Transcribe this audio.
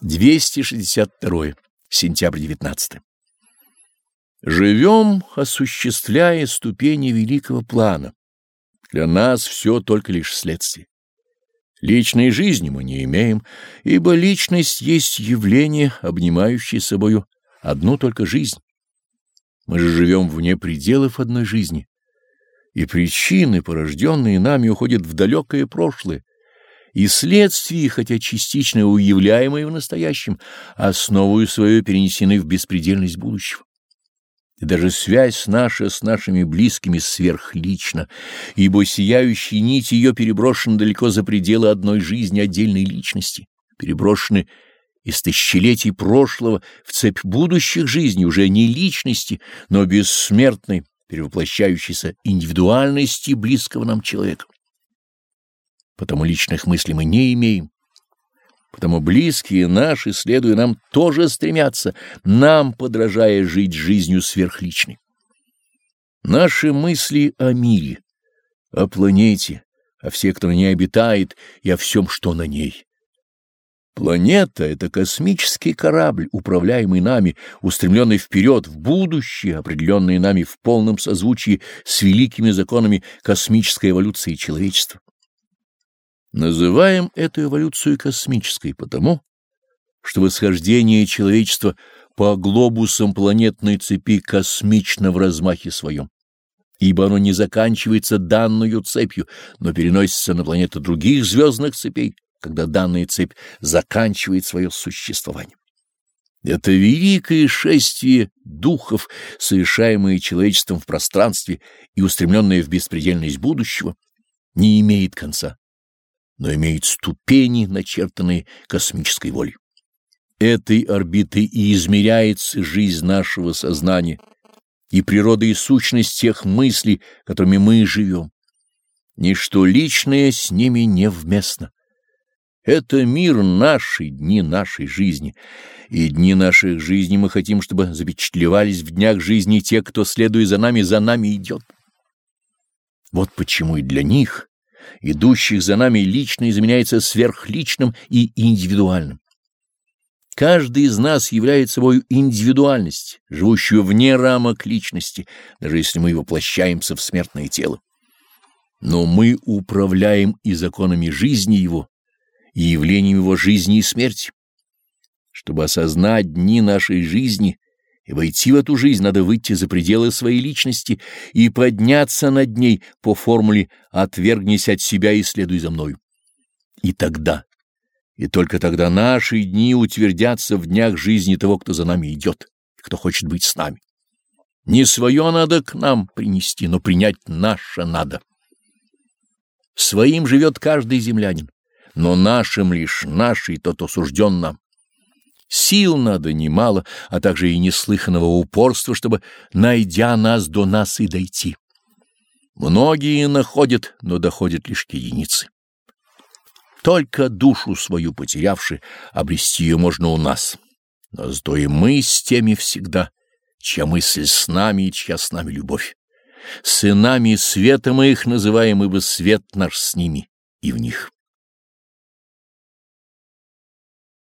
262. Сентябрь 19. Живем, осуществляя ступени великого плана. Для нас все только лишь следствие. Личной жизни мы не имеем, ибо личность есть явление, обнимающее собою одну только жизнь. Мы же живем вне пределов одной жизни, и причины, порожденные нами, уходят в далекое прошлое, и следствия, хотя частично уявляемые в настоящем, основою свою перенесены в беспредельность будущего. И даже связь наша с нашими близкими сверхлична, ибо сияющие нити ее переброшены далеко за пределы одной жизни отдельной личности, переброшены из тысячелетий прошлого в цепь будущих жизней уже не личности, но бессмертной, перевоплощающейся индивидуальности близкого нам человека. Потому личных мыслей мы не имеем. Потому близкие наши, следуя нам, тоже стремятся, нам подражая жить жизнью сверхличной. Наши мысли о мире, о планете, о всех, кто на ней обитает, и о всем, что на ней. Планета — это космический корабль, управляемый нами, устремленный вперед, в будущее, определенный нами в полном созвучии с великими законами космической эволюции человечества. Называем эту эволюцию космической потому, что восхождение человечества по глобусам планетной цепи космично в размахе своем, ибо оно не заканчивается данную цепью, но переносится на планеты других звездных цепей, когда данная цепь заканчивает свое существование. Это великое шествие духов, совершаемое человечеством в пространстве и устремленное в беспредельность будущего, не имеет конца но имеет ступени, начертанные космической волей. Этой орбитой и измеряется жизнь нашего сознания и природа и сущность тех мыслей, которыми мы живем. Ничто личное с ними невместно. Это мир нашей, дни нашей жизни, и дни наших жизней мы хотим, чтобы запечатлевались в днях жизни те, кто, следуя за нами, за нами идет. Вот почему и для них идущих за нами лично изменяется сверхличным и индивидуальным. Каждый из нас является собой индивидуальность, живущую вне рамок личности, даже если мы воплощаемся в смертное тело. Но мы управляем и законами жизни его, и явлением его жизни и смерти. Чтобы осознать дни нашей жизни и войти в эту жизнь, надо выйти за пределы своей личности и подняться над ней по формуле «отвергнись от себя и следуй за мною». И тогда, и только тогда наши дни утвердятся в днях жизни того, кто за нами идет, кто хочет быть с нами. Не свое надо к нам принести, но принять наше надо. Своим живет каждый землянин, но нашим лишь наший тот осужден нам. Сил надо немало, а также и неслыханного упорства, чтобы, найдя нас, до нас и дойти. Многие находят, но доходят лишь к единице. Только душу свою потерявши, обрести ее можно у нас. Но зато и мы с теми всегда, чья мысль с нами и чья с нами любовь. Сынами света мы их называем, ибо свет наш с ними и в них.